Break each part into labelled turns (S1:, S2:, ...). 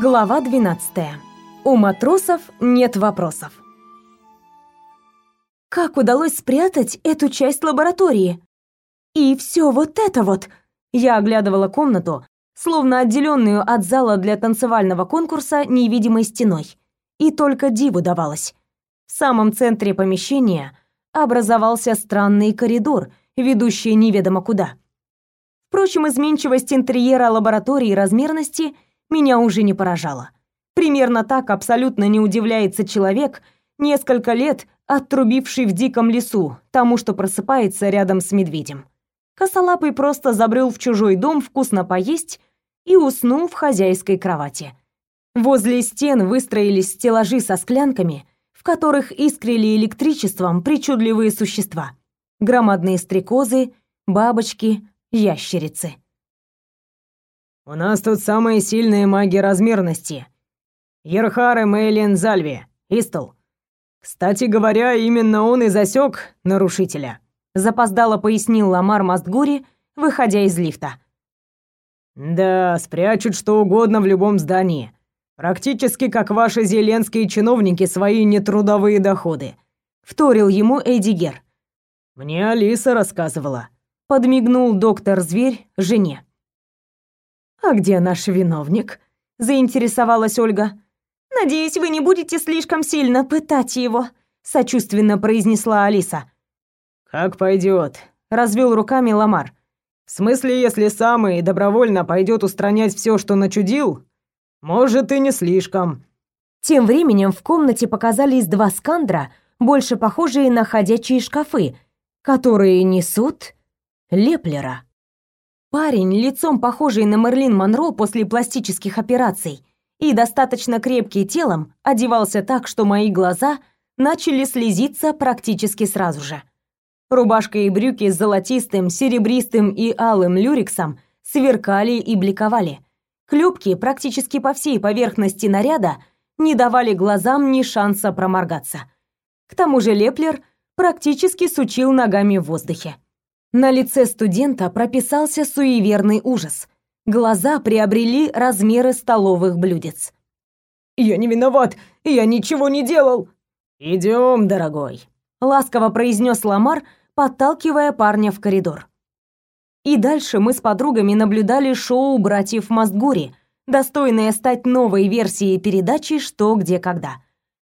S1: Глава 12. У матросов нет вопросов. Как удалось спрятать эту часть лаборатории? И все вот это вот. Я оглядывала комнату, словно отделенную от зала для танцевального конкурса невидимой стеной. И только диву давалось. В самом центре помещения образовался странный коридор, ведущий неведомо куда. Впрочем, изменчивость интерьера лаборатории и размерности – меня уже не поражало. Примерно так абсолютно не удивляется человек, несколько лет оттрубивший в диком лесу тому, что просыпается рядом с медведем. Косолапый просто забрел в чужой дом вкусно поесть и уснул в хозяйской кровати. Возле стен выстроились стеллажи со склянками, в которых искрили электричеством причудливые существа. Громадные стрекозы, бабочки, ящерицы.
S2: У нас тут самые сильные маги размерности. Ерхар Мейлин Зальви, Истл. Кстати говоря, именно он и засек нарушителя.
S1: Запоздало пояснил Ламар Мастгури, выходя из лифта.
S2: Да, спрячут что угодно в любом здании. Практически как ваши зеленские чиновники свои нетрудовые доходы.
S1: Вторил ему Эдигер.
S2: Мне Алиса рассказывала.
S1: Подмигнул доктор-зверь жене. «А где наш виновник?» — заинтересовалась Ольга. «Надеюсь, вы не будете слишком сильно пытать его», — сочувственно произнесла Алиса.
S2: «Как пойдет», — развел руками Ламар. «В смысле, если сам и добровольно пойдет устранять все, что начудил? Может, и не слишком».
S1: Тем временем в комнате показались два скандра, больше похожие на ходячие шкафы, которые несут Леплера. Парень, лицом похожий на Мерлин Монро после пластических операций, и достаточно крепкий телом, одевался так, что мои глаза начали слезиться практически сразу же. Рубашка и брюки с золотистым, серебристым и алым люрексом сверкали и бликовали. Клюпки практически по всей поверхности наряда не давали глазам ни шанса проморгаться. К тому же Леплер практически сучил ногами в воздухе. На лице студента прописался суеверный ужас. Глаза приобрели размеры столовых блюдец.
S2: «Я не виноват! Я ничего не делал!» «Идем, дорогой!»
S1: — ласково произнес Ламар, подталкивая парня в коридор. И дальше мы с подругами наблюдали шоу братьев Мастгури, достойное стать новой версией передачи «Что, где, когда».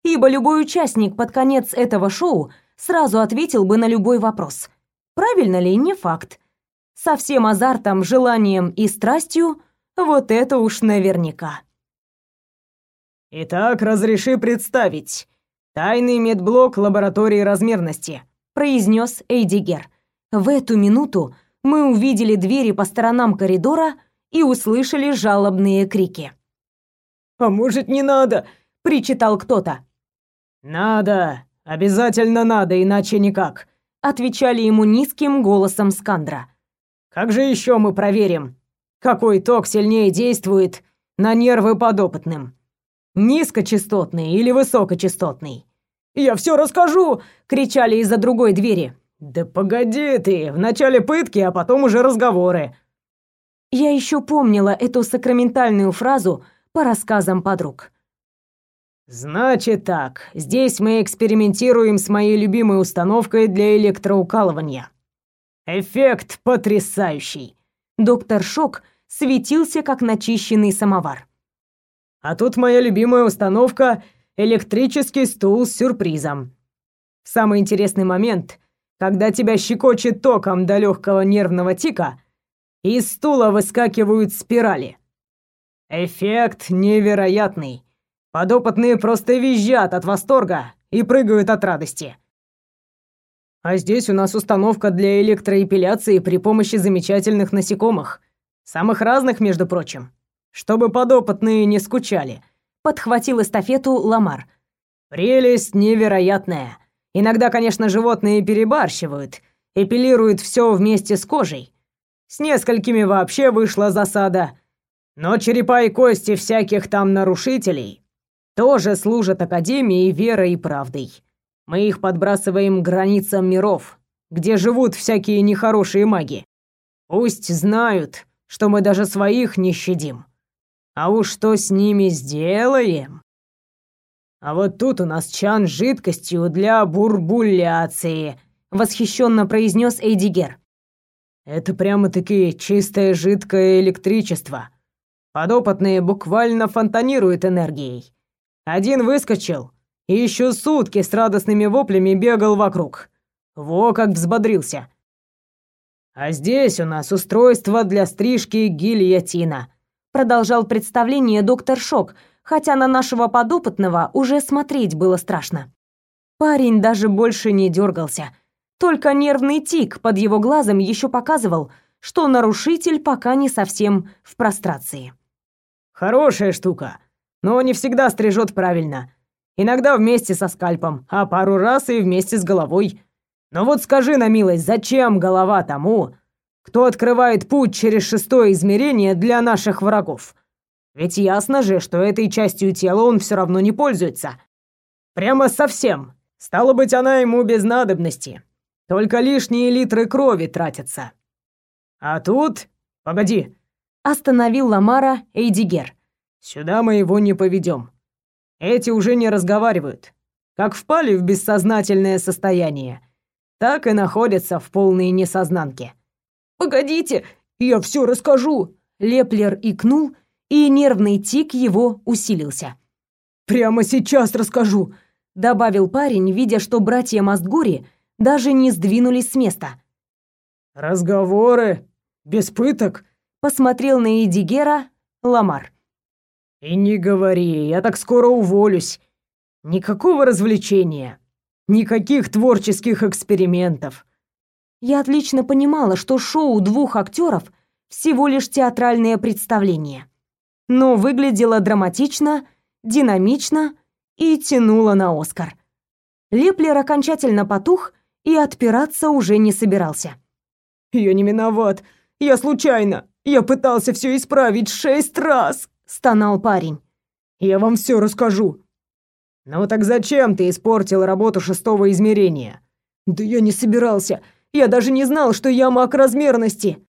S1: Ибо любой участник под конец этого шоу сразу ответил бы на любой вопрос. Правильно ли, не факт. Со всем азартом, желанием и страстью вот это уж наверняка.
S2: Итак, разреши представить. Тайный медблок лаборатории размерности,
S1: произнес Эйдигер. В эту минуту мы увидели двери по сторонам коридора и услышали жалобные крики.
S2: «А может, не надо?» — причитал кто-то. «Надо, обязательно надо, иначе никак»,
S1: отвечали ему низким голосом Скандра.
S2: Как же еще мы проверим, какой ток сильнее действует на нервы подопытным? Низкочастотный или высокочастотный? Я все расскажу, кричали из-за другой двери. Да погоди ты, вначале пытки, а потом уже разговоры.
S1: Я еще помнила эту сакраментальную фразу по рассказам подруг.
S2: Значит так, здесь мы экспериментируем с моей любимой установкой для электроукалывания. Эффект потрясающий.
S1: Доктор Шок светился как начищенный самовар.
S2: А тут моя любимая установка электрический стул с сюрпризом. Самый интересный момент, когда тебя щекочет током до легкого нервного тика, из стула выскакивают спирали. Эффект невероятный. Подопытные просто визжат от восторга и прыгают от радости. А здесь у нас установка для электроэпиляции при помощи замечательных насекомых. Самых разных, между прочим. Чтобы подопытные не скучали.
S1: Подхватил эстафету Ламар.
S2: Прелесть невероятная. Иногда, конечно, животные перебарщивают, эпилируют все вместе с кожей. С несколькими вообще вышла засада. Но черепа и кости всяких там нарушителей тоже служат Академии верой и правдой. Мы их подбрасываем к границам миров, где живут всякие нехорошие маги. Пусть знают, что мы даже своих не щадим. А уж что с ними сделаем? А вот тут у нас чан с жидкостью для бурбуляции, восхищенно произнес Эйдигер. Это прямо-таки чистое жидкое электричество. Подопытные буквально фонтанируют энергией. Один выскочил и еще сутки с радостными воплями бегал вокруг. Во как взбодрился. А здесь у нас устройство для стрижки гильотина продолжал представление доктор Шок, хотя на нашего подопытного уже смотреть было страшно. Парень даже больше не дергался. Только нервный тик под его глазом еще показывал, что нарушитель пока не совсем в прострации. Хорошая штука, но не всегда стрижет правильно. Иногда вместе со скальпом, а пару раз и вместе с головой. Но вот скажи на милость, зачем голова тому, кто открывает путь через шестое измерение для наших врагов. Ведь ясно же, что этой частью тела он все равно не пользуется. Прямо совсем. Стало быть, она ему без надобности. Только лишние литры крови тратятся. А тут... Погоди. Остановил Ламара Эйдигер. Сюда мы его не поведем. Эти уже не разговаривают. Как впали в бессознательное состояние, так и находятся в полной несознанке. «Погодите, я все расскажу!» Леплер икнул, и нервный тик его усилился. «Прямо сейчас расскажу!» добавил парень, видя, что братья Мастгури даже не сдвинулись с места. «Разговоры? Без пыток?» посмотрел на Эдигера Ламар. «И не говори, я так скоро уволюсь. Никакого развлечения, никаких творческих экспериментов. Я отлично понимала, что шоу двух актеров всего лишь театральное представление. Но выглядело драматично, динамично и тянуло на Оскар. Леплер окончательно потух и отпираться уже не собирался. «Я не виноват. Я случайно. Я пытался все исправить шесть раз», — стонал парень. «Я вам все расскажу». «Ну так зачем ты испортил работу шестого измерения?» «Да я не собирался. Я даже не знал, что я маг размерности.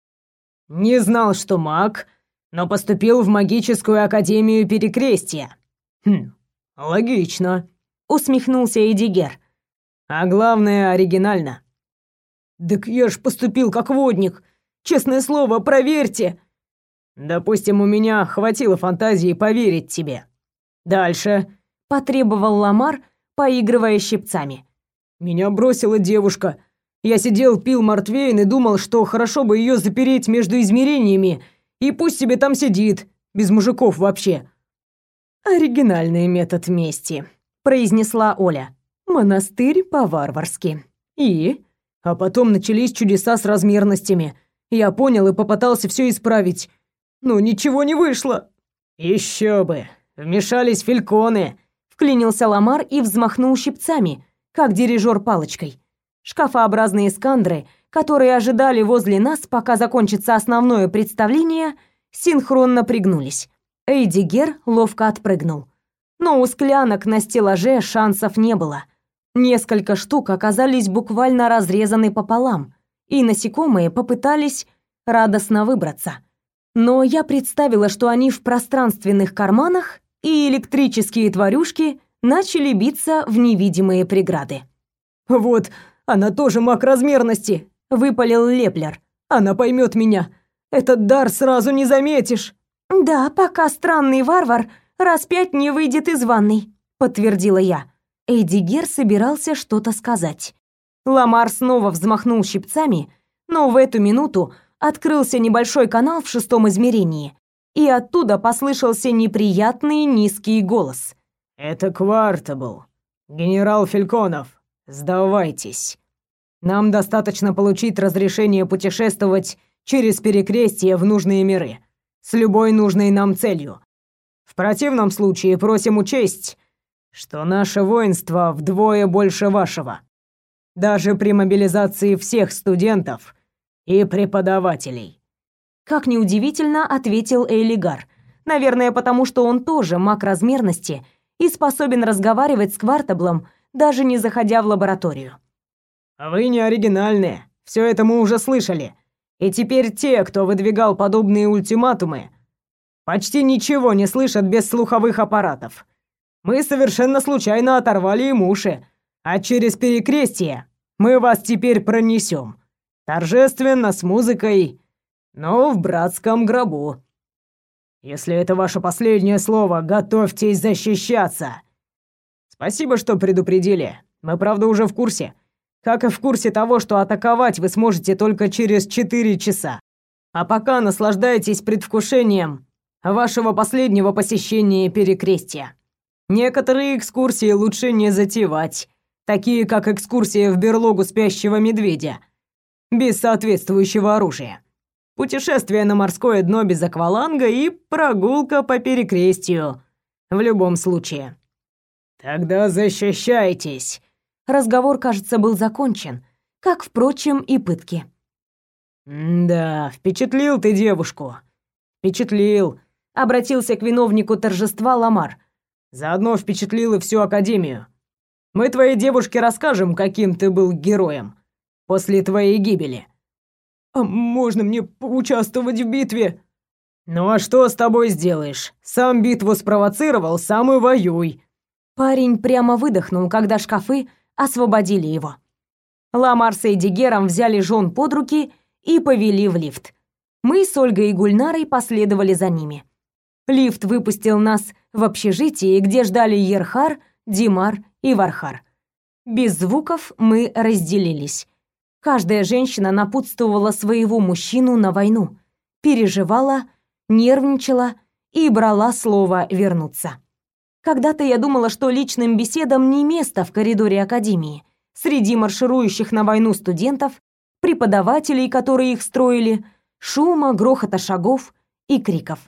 S2: Не знал, что маг, но поступил в магическую академию Перекрестия. Хм, логично, усмехнулся Эдигер. А главное, оригинально. Так я ж поступил как водник. Честное слово, проверьте. Допустим, у меня хватило фантазии поверить тебе. Дальше, потребовал Ламар, поигрывая щипцами. Меня бросила девушка. Я сидел, пил мартвейн и думал, что хорошо бы ее запереть между измерениями, и пусть себе там сидит, без мужиков вообще. Оригинальный метод мести, произнесла Оля. Монастырь по-варварски. И а потом начались чудеса с размерностями. Я понял и попытался все исправить. Но ничего не вышло. Еще бы. Вмешались фельконы. Вклинился Ламар и взмахнул щипцами, как дирижер палочкой. Шкафообразные скандры, которые ожидали возле нас, пока закончится основное представление, синхронно пригнулись. Эйдигер ловко отпрыгнул. Но у склянок на стеллаже шансов не было. Несколько штук оказались буквально разрезаны пополам, и насекомые попытались радостно выбраться. Но я представила, что они в пространственных карманах, и электрические тварюшки начали биться в невидимые преграды. «Вот, она тоже маг размерности, выпалил Леплер. Она поймет меня. Этот дар сразу не заметишь. Да, пока странный варвар раз пять не выйдет из ванной, подтвердила я. Эдигер собирался что-то сказать. Ламар снова взмахнул щипцами, но в эту минуту открылся небольшой канал в шестом измерении, и оттуда послышался неприятный низкий голос. «Это Квартабл. Генерал Фельконов. Сдавайтесь. Нам достаточно получить разрешение путешествовать через перекрестие в нужные миры с любой нужной нам целью. В противном случае просим учесть, что наше воинство вдвое больше вашего. Даже при мобилизации всех студентов и преподавателей. Как неудивительно, ответил Эйлигар. Наверное, потому что он тоже маг размерности и способен разговаривать с Квартаблом даже не заходя в лабораторию. А «Вы не оригинальные. Все это мы уже слышали. И теперь те, кто выдвигал подобные ультиматумы, почти ничего не слышат без слуховых аппаратов. Мы совершенно случайно оторвали им уши, а через перекрестие мы вас теперь пронесем. Торжественно, с музыкой, но в братском гробу. Если это ваше последнее слово, готовьтесь защищаться. Спасибо, что предупредили. Мы, правда, уже в курсе. Как и в курсе того, что атаковать вы сможете только через четыре часа. А пока наслаждайтесь предвкушением вашего последнего посещения перекрестия. Некоторые экскурсии лучше не затевать, такие как экскурсия в берлогу спящего медведя, без соответствующего оружия. Путешествие на морское дно без акваланга и прогулка по перекрестию. В любом случае. Тогда защищайтесь.
S1: Разговор, кажется, был закончен, как, впрочем, и пытки.
S2: «Да, впечатлил ты девушку. Впечатлил», — обратился к виновнику торжества Ламар. «Заодно впечатлил и всю Академию. Мы твоей девушке расскажем, каким ты был героем после твоей гибели». «А можно мне поучаствовать в битве?» «Ну а что с тобой сделаешь? Сам битву спровоцировал, сам и воюй».
S1: Парень прямо выдохнул, когда шкафы освободили его. Ламар с Эдди Гером взяли жен под руки и повели в лифт. Мы с Ольгой и Гульнарой последовали за ними. Лифт выпустил нас в общежитие, где ждали Ерхар, Димар и Вархар. Без звуков мы разделились. Каждая женщина напутствовала своего мужчину на войну, переживала, нервничала и брала слово вернуться. Когда-то я думала, что личным беседам не место в коридоре академии, среди марширующих на войну студентов, преподавателей, которые их строили, шума, грохота шагов и криков.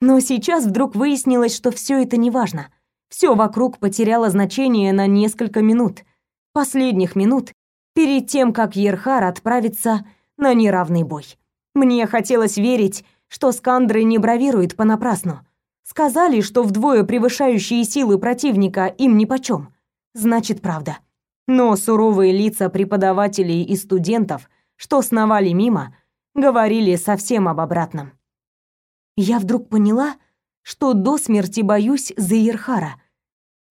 S1: Но сейчас вдруг выяснилось, что все это не важно. Все вокруг потеряло значение на несколько минут. Последних минут, перед тем, как Ерхар отправится на неравный бой. Мне хотелось верить, что Скандры не бравирует понапрасну. Сказали, что вдвое превышающие силы противника им нипочем. Значит, правда. Но суровые лица преподавателей и студентов, что сновали мимо, говорили совсем об обратном. Я вдруг поняла, что до смерти боюсь за Ерхара.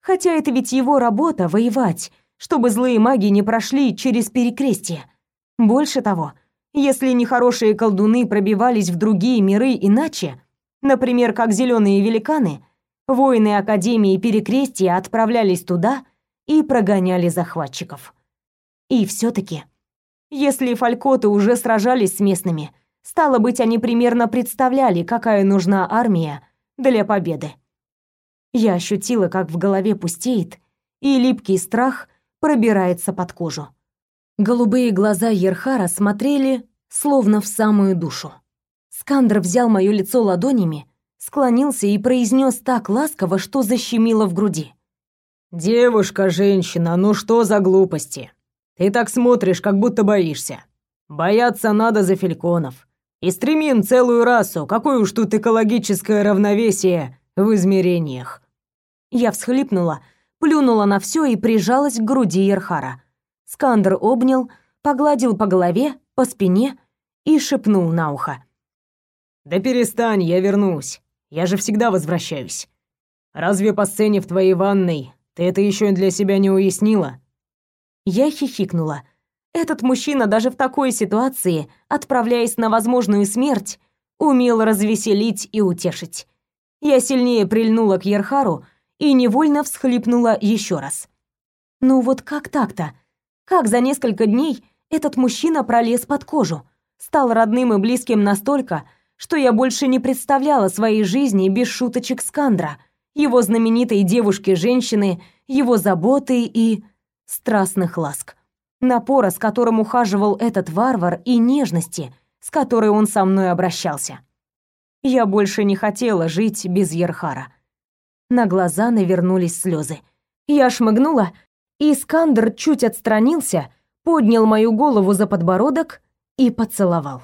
S1: Хотя это ведь его работа — воевать — чтобы злые маги не прошли через перекрестие. Больше того, если нехорошие колдуны пробивались в другие миры иначе, например, как зеленые великаны, воины Академии Перекрестия отправлялись туда и прогоняли захватчиков. И все таки если фалькоты уже сражались с местными, стало быть, они примерно представляли, какая нужна армия для победы. Я ощутила, как в голове пустеет, и липкий страх пробирается под кожу. Голубые глаза Ерхара смотрели словно в самую душу. Скандр взял моё лицо ладонями, склонился и произнес так ласково, что защемило в груди.
S2: «Девушка, женщина, ну что за глупости? Ты так смотришь, как будто боишься. Бояться надо за фельконов. И стремим целую расу, какое уж тут экологическое равновесие в измерениях».
S1: Я всхлипнула, плюнула на все и прижалась к груди Ерхара. Скандер обнял, погладил по голове, по спине и шепнул на ухо.
S2: «Да перестань, я вернусь. Я же всегда возвращаюсь. Разве по сцене в твоей ванной ты это еще для себя не уяснила?»
S1: Я хихикнула. Этот мужчина даже в такой ситуации, отправляясь на возможную смерть, умел развеселить и утешить. Я сильнее прильнула к Ерхару, и невольно всхлипнула еще раз. Ну вот как так-то? Как за несколько дней этот мужчина пролез под кожу, стал родным и близким настолько, что я больше не представляла своей жизни без шуточек Скандра, его знаменитой девушки-женщины, его заботы и страстных ласк. Напора, с которым ухаживал этот варвар, и нежности, с которой он со мной обращался. Я больше не хотела жить без Ерхара. На глаза навернулись слезы. Я шмыгнула, и Искандр чуть отстранился, поднял мою голову за подбородок и поцеловал.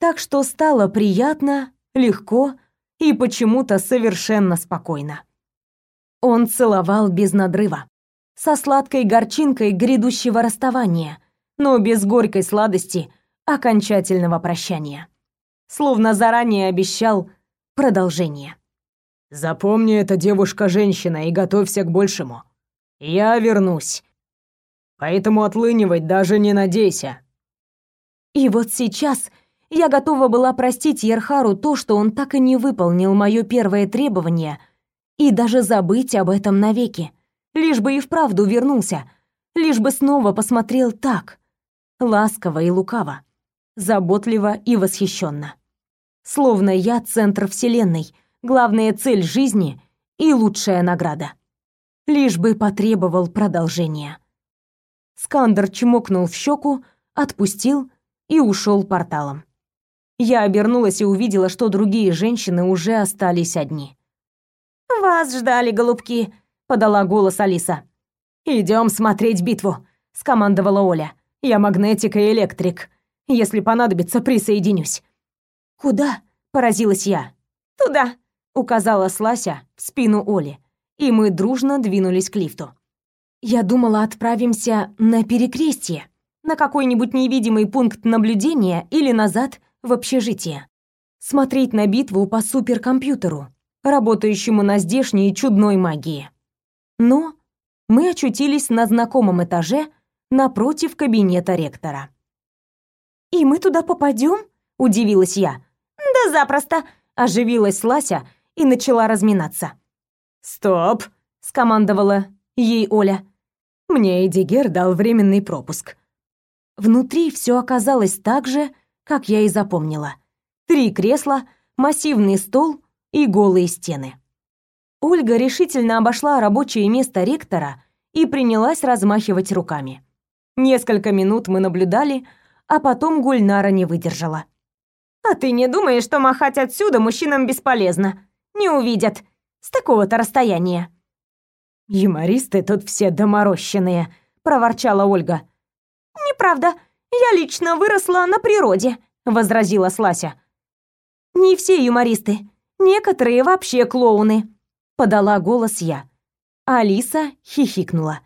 S1: Так что стало приятно, легко и почему-то совершенно спокойно. Он целовал без надрыва, со сладкой горчинкой грядущего расставания, но без горькой сладости окончательного прощания. Словно заранее обещал продолжение.
S2: Запомни, это девушка-женщина, и готовься к большему. Я вернусь. Поэтому отлынивать даже не надейся.
S1: И вот сейчас я готова была простить Ерхару то, что он так и не выполнил мое первое требование, и даже забыть об этом навеки, лишь бы и вправду вернулся, лишь бы снова посмотрел так, ласково и лукаво, заботливо и восхищенно. Словно я центр вселенной, главная цель жизни и лучшая награда. Лишь бы потребовал продолжения. Скандер чмокнул в щеку, отпустил и ушел порталом. Я обернулась и увидела, что другие женщины уже остались одни. «Вас ждали, голубки», — подала голос Алиса. Идем смотреть битву», — скомандовала Оля. «Я магнетик и электрик. Если понадобится, присоединюсь». «Куда?» — поразилась я. «Туда», — указала Слася в спину Оли, и мы дружно двинулись к лифту. Я думала, отправимся на перекрестие, на какой-нибудь невидимый пункт наблюдения или назад в общежитие. Смотреть на битву по суперкомпьютеру, работающему на здешней чудной магии. Но мы очутились на знакомом этаже напротив кабинета ректора. «И мы туда попадем?» – удивилась я. «Да запросто!» – оживилась Лася и начала разминаться.
S2: «Стоп!» – скомандовала
S1: ей Оля.
S2: «Мне Эдигер дал временный пропуск».
S1: Внутри все оказалось так же, как я и запомнила. Три кресла, массивный стол и голые стены. Ольга решительно обошла рабочее место ректора и принялась размахивать руками. Несколько минут мы наблюдали, а потом Гульнара не выдержала. «А ты не думаешь, что махать отсюда мужчинам бесполезно? Не увидят. С такого-то расстояния».
S2: «Юмористы тут все доморощенные», — проворчала Ольга.
S1: «Неправда. Я лично выросла на природе», — возразила Слася. «Не все юмористы. Некоторые вообще клоуны», — подала голос я. Алиса хихикнула.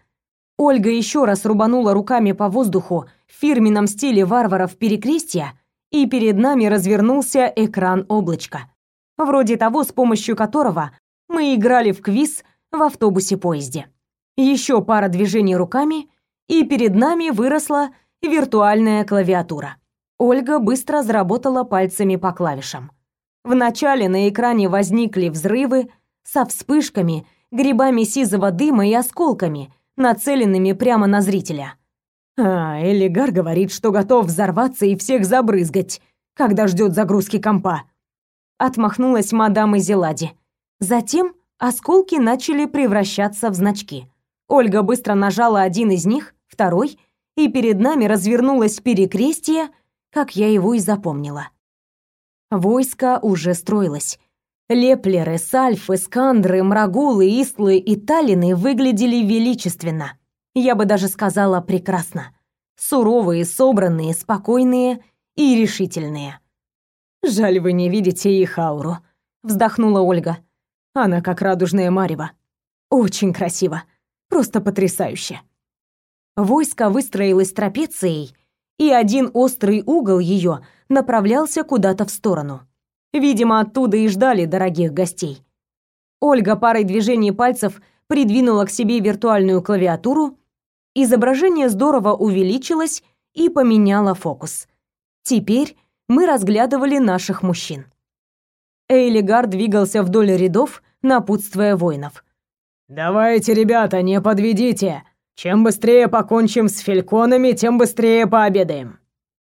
S1: Ольга еще раз рубанула руками по воздуху в фирменном стиле варваров перекрестия, и перед нами развернулся экран облачка. Вроде того, с помощью которого мы играли в квиз в автобусе-поезде. Еще пара движений руками, и перед нами выросла виртуальная клавиатура. Ольга быстро заработала пальцами по клавишам. Вначале на экране возникли взрывы со вспышками, грибами сизого дыма и осколками, нацеленными прямо на зрителя.
S2: А, Элигар говорит, что готов взорваться и всех забрызгать, когда ждет загрузки компа.
S1: Отмахнулась мадам Изелади. Затем осколки начали превращаться в значки. Ольга быстро нажала один из них, второй, и перед нами развернулось перекрестие, как я его и запомнила. Войско уже строилось. Леплеры, сальфы, скандры, мрагулы, истлы и талины выглядели величественно. Я бы даже сказала прекрасно. Суровые, собранные, спокойные и решительные.
S2: «Жаль, вы не видите их ауру», — вздохнула Ольга. «Она как радужная марево. Очень красиво. Просто потрясающе».
S1: Войско выстроилось трапецией, и один острый угол ее направлялся куда-то в сторону. Видимо, оттуда и ждали дорогих гостей. Ольга парой движений пальцев придвинула к себе виртуальную клавиатуру. Изображение здорово увеличилось и поменяло фокус. Теперь мы разглядывали наших мужчин. Эйлигар двигался вдоль рядов, напутствуя воинов.
S2: «Давайте, ребята, не подведите! Чем быстрее покончим с фельконами, тем быстрее пообедаем!»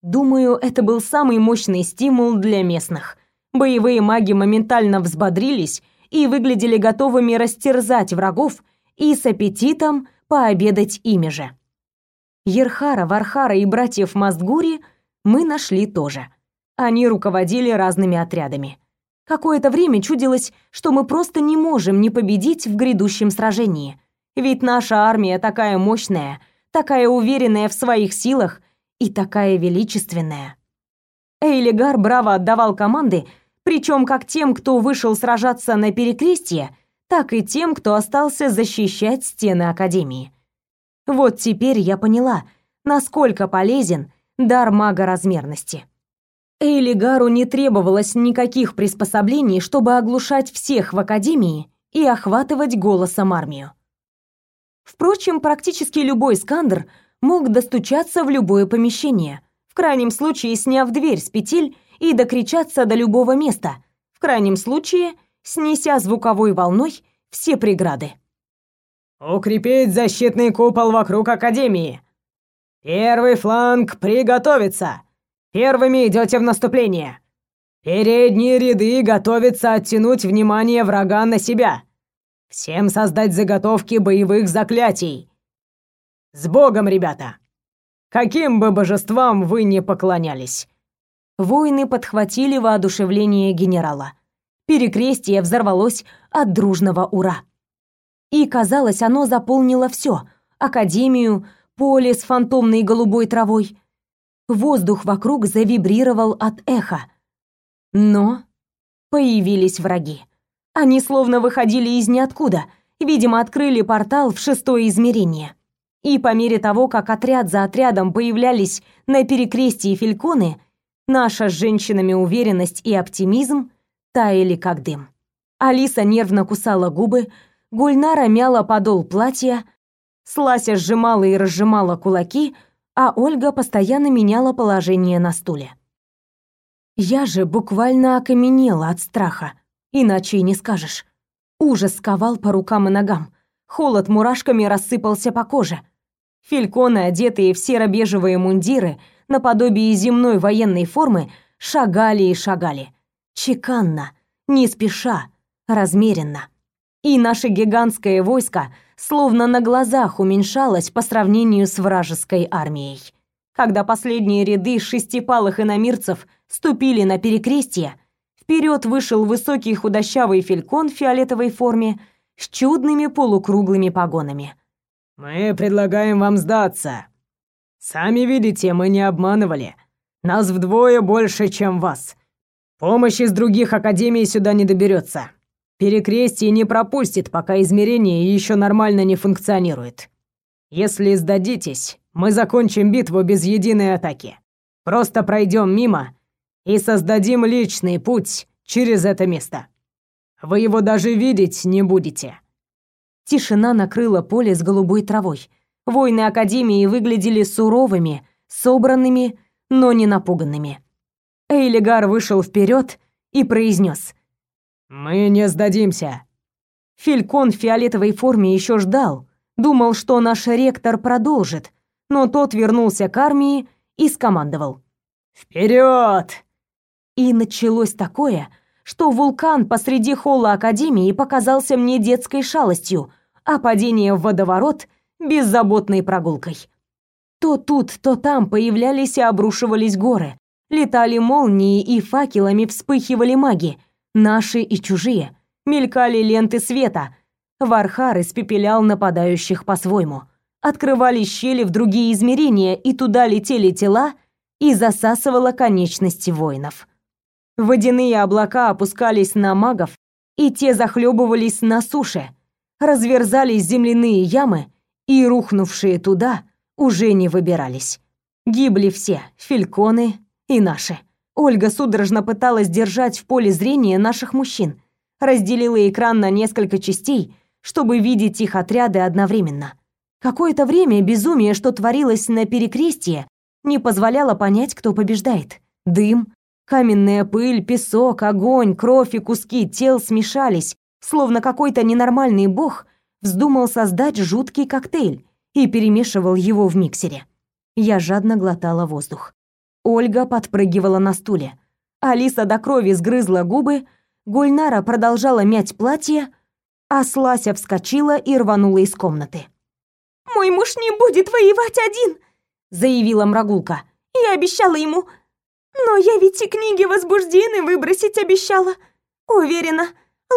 S1: Думаю, это был самый мощный стимул для местных. Боевые маги моментально взбодрились и выглядели готовыми растерзать врагов и с аппетитом пообедать ими же. Ерхара, Вархара и братьев Мастгури мы нашли тоже. Они руководили разными отрядами. Какое-то время чудилось, что мы просто не можем не победить в грядущем сражении. Ведь наша армия такая мощная, такая уверенная в своих силах и такая величественная. Эйлигар браво отдавал команды, причем как тем, кто вышел сражаться на перекрестье, так и тем, кто остался защищать стены Академии. Вот теперь я поняла, насколько полезен дар мага размерности. Эйлигару не требовалось никаких приспособлений, чтобы оглушать всех в Академии и охватывать голосом армию. Впрочем, практически любой скандер мог достучаться в любое помещение, в крайнем случае сняв дверь с петель и докричаться до любого места, в крайнем случае снеся звуковой волной все преграды.
S2: «Укрепить защитный купол вокруг Академии! Первый фланг приготовиться! Первыми идете в наступление! Передние ряды готовятся оттянуть внимание врага на себя! Всем создать заготовки боевых заклятий! С Богом, ребята! Каким бы божествам вы ни поклонялись!»
S1: Воины подхватили воодушевление генерала. Перекрестие взорвалось от дружного «Ура!». И, казалось, оно заполнило все — Академию, поле с фантомной голубой травой. Воздух вокруг завибрировал от эха. Но появились враги. Они словно выходили из ниоткуда, видимо, открыли портал в шестое измерение. И по мере того, как отряд за отрядом появлялись на перекрестии фельконы, Наша с женщинами уверенность и оптимизм таяли как дым. Алиса нервно кусала губы, Гульнара мяла подол платья, Слася сжимала и разжимала кулаки, а Ольга постоянно меняла положение на стуле. Я же буквально окаменела от страха, иначе и не скажешь. Ужас сковал по рукам и ногам. Холод мурашками рассыпался по коже. Фельконы, одетые в серо-бежевые мундиры, наподобие земной военной формы, шагали и шагали. Чеканно, не спеша, размеренно. И наше гигантское войско словно на глазах уменьшалось по сравнению с вражеской армией. Когда последние ряды шестипалых иномирцев ступили на перекрестие, вперед вышел высокий худощавый фелькон в фиолетовой форме с чудными полукруглыми погонами.
S2: «Мы предлагаем вам сдаться», Сами видите, мы не обманывали. Нас вдвое больше, чем вас. Помощь из других академий сюда не доберется. Перекрестие не пропустит, пока измерение еще нормально не функционирует. Если сдадитесь, мы закончим битву без единой атаки. Просто пройдем мимо и создадим личный путь через это место. Вы его даже видеть не будете.
S1: Тишина накрыла поле с голубой травой. Воины Академии выглядели суровыми, собранными, но не напуганными. Эйлигар вышел вперед и произнес:
S2: «Мы не сдадимся».
S1: Фелькон в фиолетовой форме еще ждал, думал, что наш ректор продолжит, но тот вернулся к армии и скомандовал.
S2: «Вперед!»
S1: И началось такое, что вулкан посреди холла Академии показался мне детской шалостью, а падение в водоворот беззаботной прогулкой. То тут, то там появлялись и обрушивались горы. Летали молнии и факелами вспыхивали маги, наши и чужие. Мелькали ленты света. Вархар испепелял нападающих по-своему. Открывались щели в другие измерения, и туда летели тела и засасывало конечности воинов. Водяные облака опускались на магов, и те захлебывались на суше. Разверзались земляные ямы, и рухнувшие туда уже не выбирались. Гибли все, фельконы и наши. Ольга судорожно пыталась держать в поле зрения наших мужчин, разделила экран на несколько частей, чтобы видеть их отряды одновременно. Какое-то время безумие, что творилось на перекрестии, не позволяло понять, кто побеждает. Дым, каменная пыль, песок, огонь, кровь и куски тел смешались, словно какой-то ненормальный бог вздумал создать жуткий коктейль и перемешивал его в миксере. Я жадно глотала воздух. Ольга подпрыгивала на стуле. Алиса до крови сгрызла губы, Гульнара продолжала мять платье, а Слася вскочила и рванула из комнаты. «Мой муж не будет воевать один!» — заявила Мрагулка. «Я обещала ему. Но я ведь и книги возбуждены выбросить обещала. Уверена,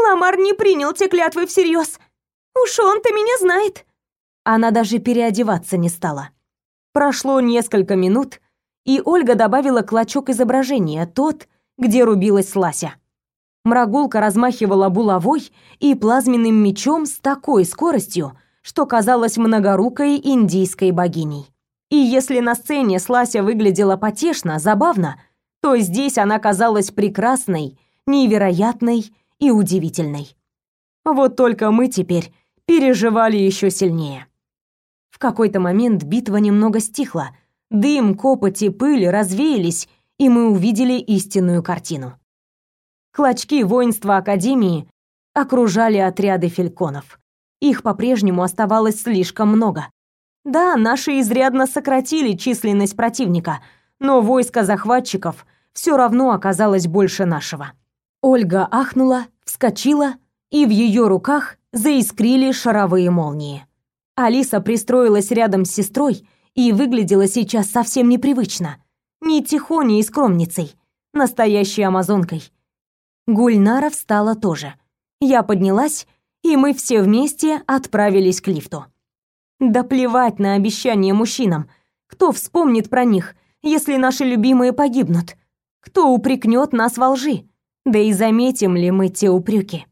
S1: Ламар не принял те клятвы всерьез. Уж он-то меня знает. Она даже переодеваться не стала. Прошло несколько минут, и Ольга добавила клочок изображения, тот, где рубилась Лася. Мрагулка размахивала булавой и плазменным мечом с такой скоростью, что казалась многорукой индийской богиней. И если на сцене Слася выглядела потешно, забавно, то здесь она казалась прекрасной, невероятной и удивительной. Вот только мы теперь переживали еще сильнее. В какой-то момент битва немного стихла. Дым, копоть и пыль развеялись, и мы увидели истинную картину. Клочки воинства Академии окружали отряды фельконов. Их по-прежнему оставалось слишком много. Да, наши изрядно сократили численность противника, но войско захватчиков все равно оказалось больше нашего. Ольга ахнула, вскочила, и в ее руках заискрили шаровые молнии. Алиса пристроилась рядом с сестрой и выглядела сейчас совсем непривычно. Не тихоней и скромницей, настоящей амазонкой. Гульнара встала тоже. Я поднялась, и мы все вместе отправились к лифту. Да плевать на обещания мужчинам. Кто вспомнит про них, если наши любимые погибнут? Кто упрекнет нас во лжи? Да и заметим ли мы те упреки?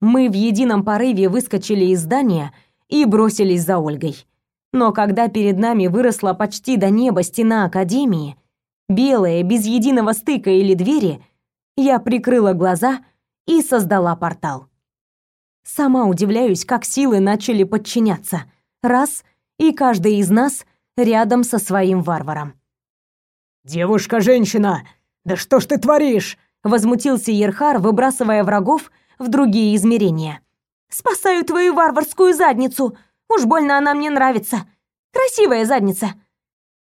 S1: Мы в едином порыве выскочили из здания и бросились за Ольгой. Но когда перед нами выросла почти до неба стена Академии, белая, без единого стыка или двери, я прикрыла глаза и создала портал. Сама удивляюсь, как силы начали подчиняться. Раз, и каждый из нас рядом со своим варваром.
S2: «Девушка-женщина, да что ж ты творишь?»
S1: Возмутился Ерхар, выбрасывая врагов в другие измерения. «Спасаю твою варварскую задницу! Уж больно она мне нравится! Красивая задница!»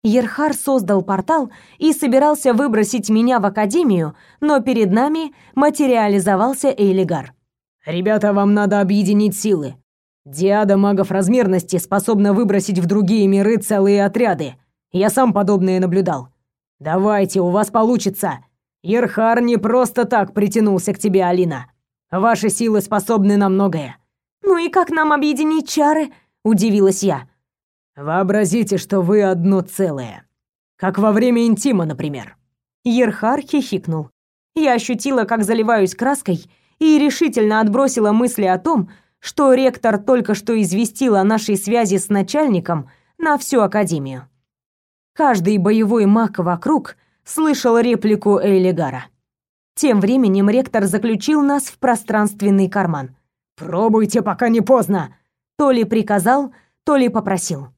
S1: Ерхар создал портал и собирался выбросить меня в академию, но перед нами материализовался Эйлигар.
S2: «Ребята, вам надо объединить силы. Диада магов размерности способна выбросить в другие миры целые отряды. Я сам подобное наблюдал. Давайте, у вас получится. Ерхар не просто так притянулся к тебе, Алина. Ваши силы способны на многое».
S1: «Ну и как нам объединить чары?» – удивилась я.
S2: Вообразите, что вы одно целое. Как во время интима, например.
S1: Ерхар хихикнул. Я ощутила, как заливаюсь краской, и решительно отбросила мысли о том, что ректор только что известил о нашей связи с начальником на всю академию. Каждый боевой маг вокруг слышал реплику Эйлигара. Тем временем ректор заключил нас в пространственный карман.
S2: «Пробуйте, пока не поздно!»
S1: То ли приказал, то ли попросил.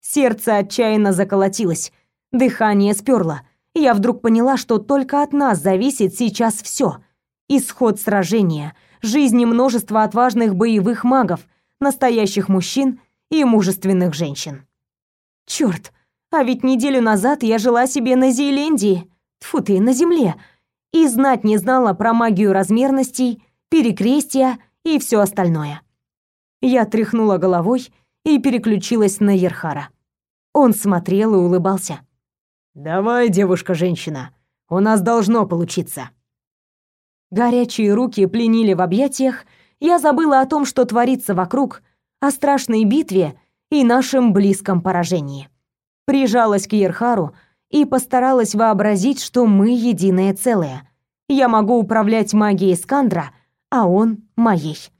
S1: Сердце отчаянно заколотилось, дыхание сперло. Я вдруг поняла, что только от нас зависит сейчас все: исход сражения, жизни множества отважных боевых магов, настоящих мужчин и мужественных женщин. Черт, а ведь неделю назад я жила себе на Зеландии, тьфу ты, на земле, и знать не знала про магию размерностей, перекрестия и все остальное. Я тряхнула головой и переключилась на Ерхара. Он смотрел и улыбался.
S2: «Давай, девушка-женщина, у нас должно получиться».
S1: Горячие руки пленили в объятиях, я забыла о том, что творится вокруг, о страшной битве и нашем близком поражении. Прижалась к Ерхару и постаралась вообразить, что мы единое целое. Я могу управлять магией Скандра, а он моей.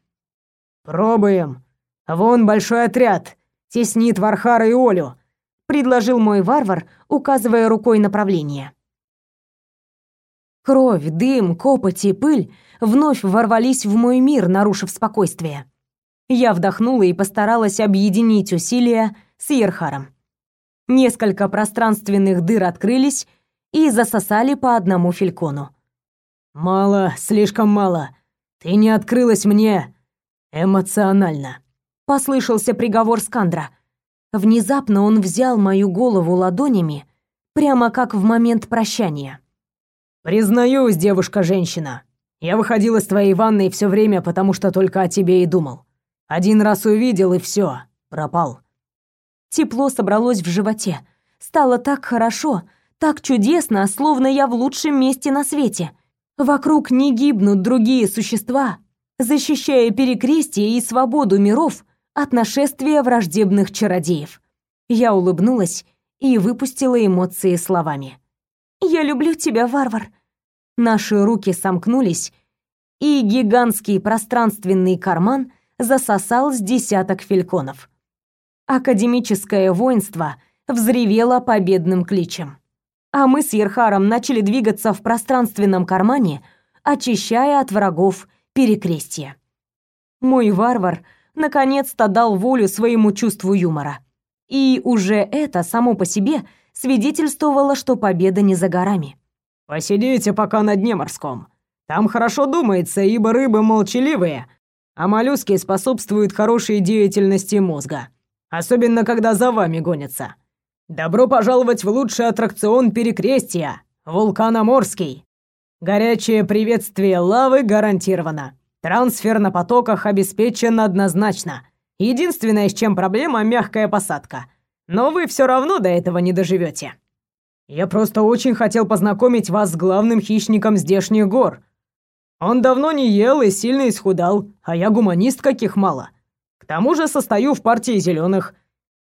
S2: «Пробуем», Вон большой отряд теснит Вархара и Олю,
S1: предложил мой варвар, указывая рукой направление. Кровь, дым, копоть и пыль вновь ворвались в мой мир, нарушив спокойствие. Я вдохнула и постаралась объединить усилия с Ерхаром. Несколько пространственных дыр открылись и засосали по одному фелькону.
S2: «Мало, слишком мало. Ты не открылась мне эмоционально»,
S1: послышался приговор Скандра. Внезапно он взял мою голову ладонями, прямо как в момент прощания.
S2: Признаюсь, девушка-женщина, я выходил из твоей ванной все время, потому что только о тебе и думал. Один раз увидел и все, пропал.
S1: Тепло собралось в животе. Стало так хорошо, так чудесно, словно я в лучшем месте на свете. Вокруг не гибнут другие существа, защищая перекрестие и свободу миров от нашествия враждебных чародеев. Я улыбнулась и выпустила эмоции словами. «Я люблю тебя, варвар!» Наши руки сомкнулись, и гигантский пространственный карман засосал с десяток фельконов. Академическое воинство взревело победным кличем. а мы с Ерхаром начали двигаться в пространственном кармане, очищая от врагов перекрестие. Мой варвар наконец-то дал волю своему чувству юмора. И уже это само по себе свидетельствовало, что победа не за горами.
S2: «Посидите пока на дне морском. Там хорошо думается, ибо рыбы молчаливые, а моллюски способствуют хорошей деятельности мозга. Особенно, когда за вами гонятся. Добро пожаловать в лучший аттракцион Перекрестия, Вулканоморский. Горячее приветствие лавы гарантировано. Трансфер на потоках обеспечен однозначно. Единственное, с чем проблема, мягкая посадка. Но вы все равно до этого не доживете. Я просто очень хотел познакомить вас с главным хищником здешних гор. Он давно не ел и сильно исхудал, а я гуманист каких мало. К тому же состою в партии зеленых.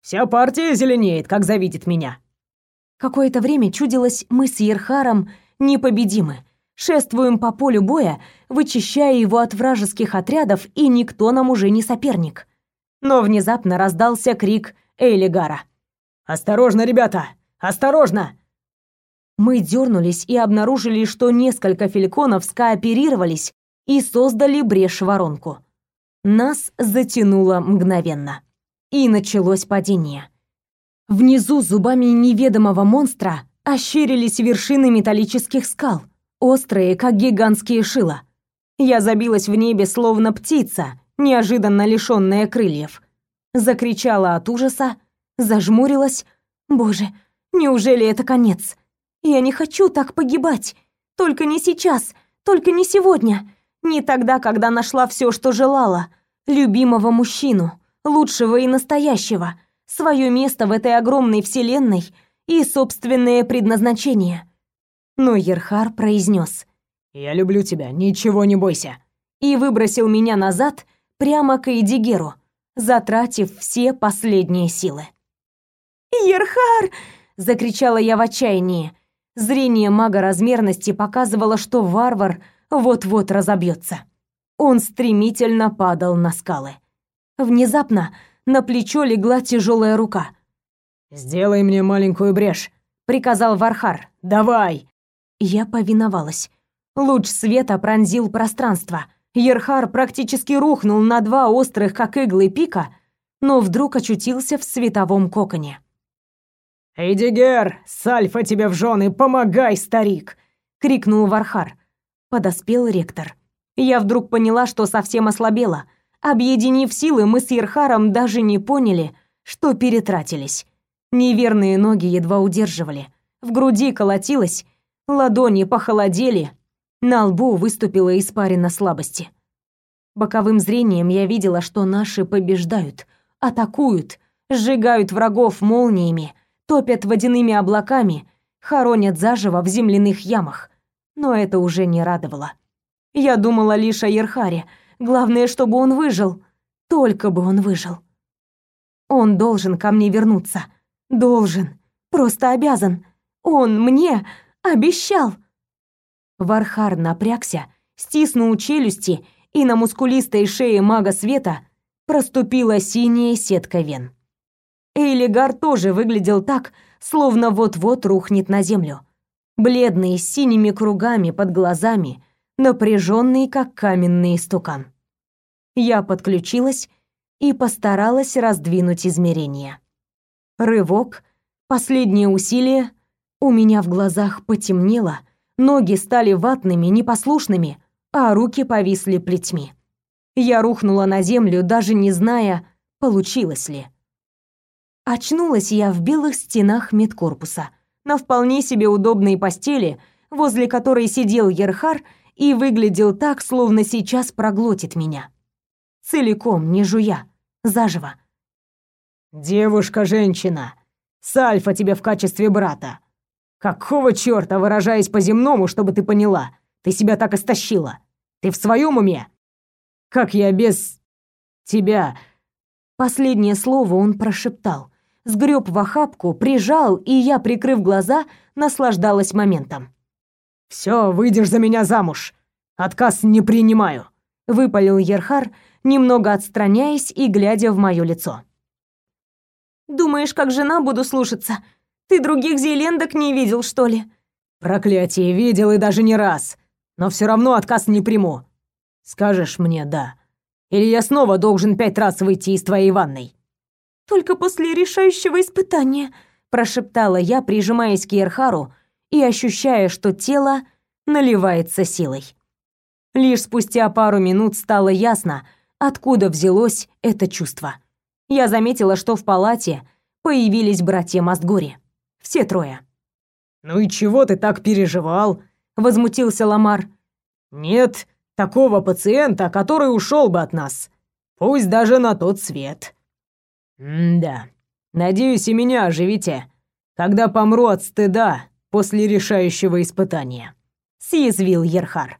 S2: Вся партия зеленеет, как завидит меня.
S1: Какое-то время чудилось, мы с Ерхаром непобедимы. Шествуем по полю боя, вычищая его от вражеских отрядов, и никто нам уже не соперник. Но внезапно раздался крик Эйлигара.
S2: «Осторожно, ребята! Осторожно!»
S1: Мы дернулись и обнаружили, что несколько феликонов скооперировались и создали брешь-воронку. Нас затянуло мгновенно. И началось падение. Внизу зубами неведомого монстра ощерились вершины металлических скал, острые, как гигантские шила. Я забилась в небе, словно птица, неожиданно лишённая крыльев. Закричала от ужаса, зажмурилась. Боже, неужели это конец? Я не хочу так погибать. Только не сейчас, только не сегодня. Не тогда, когда нашла все, что желала. Любимого мужчину, лучшего и настоящего, свое место в этой огромной вселенной и собственное предназначение. Но Ерхар произнес:
S2: "Я люблю тебя, ничего не бойся",
S1: и выбросил меня назад прямо к Эдигеру, затратив все последние силы. "Ерхар!" закричала я в отчаянии. Зрение мага размерности показывало, что варвар вот-вот разобьется. Он стремительно падал на скалы. Внезапно на плечо легла тяжелая рука.
S2: «Сделай мне маленькую брешь», — приказал Вархар. «Давай!»
S1: Я повиновалась. Луч света пронзил пространство. Ерхар практически рухнул на два острых, как иглы, пика, но вдруг очутился в световом коконе.
S2: «Эдигер, Сальфа тебе в жены, помогай, старик!» — крикнул Вархар.
S1: Подоспел ректор. Я вдруг поняла, что совсем ослабела. Объединив силы, мы с Ерхаром даже не поняли, что перетратились. Неверные ноги едва удерживали. В груди колотилось, ладони похолодели, на лбу выступила испарина слабости. Боковым зрением я видела, что наши побеждают, атакуют, сжигают врагов молниями, топят водяными облаками, хоронят заживо в земляных ямах. Но это уже не радовало. Я думала лишь о Ерхаре. Главное, чтобы он выжил. Только бы он выжил. Он должен ко мне вернуться. Должен. Просто обязан. Он мне обещал. Вархар напрягся, стиснул челюсти, и на мускулистой шее мага света проступила синяя сетка вен. Эйлигар тоже выглядел так, словно вот-вот рухнет на землю. Бледный, с синими кругами под глазами, напряженный, как каменный истукан. Я подключилась и постаралась раздвинуть измерения. Рывок, последнее усилие, у меня в глазах потемнело, ноги стали ватными, непослушными, а руки повисли плетьми. Я рухнула на землю, даже не зная, получилось ли. Очнулась я в белых стенах медкорпуса, на вполне себе удобной постели, возле которой сидел Ерхар и выглядел так, словно сейчас проглотит меня. Целиком, не жуя, заживо.
S2: «Девушка-женщина, Сальфа тебе в качестве брата. Какого чёрта, выражаясь по-земному, чтобы ты поняла, ты себя так истощила? Ты в своем уме? Как я без... тебя...»
S1: Последнее слово он прошептал, сгреб в охапку, прижал, и я, прикрыв глаза, наслаждалась моментом.
S2: «Все, выйдешь за меня замуж. Отказ не принимаю», — выпалил Ерхар, немного отстраняясь и глядя в моё лицо.
S1: «Думаешь, как жена буду слушаться? Ты других зелендок не видел, что ли?
S2: Проклятие, видел и даже не раз. Но все равно отказ не приму. Скажешь мне «да». Или я снова должен пять раз выйти из твоей ванной?
S1: Только после решающего испытания, прошептала я, прижимаясь к Ерхару и ощущая, что тело наливается силой. Лишь спустя пару минут стало ясно, откуда взялось это чувство. Я заметила, что в палате появились братья Мастгори. Все трое.
S2: «Ну и чего ты так переживал?» — возмутился Ламар. «Нет такого пациента, который ушел бы от нас, пусть даже на тот свет». «М-да. Надеюсь, и меня оживите, когда помру от стыда после решающего испытания», — съязвил Ерхар.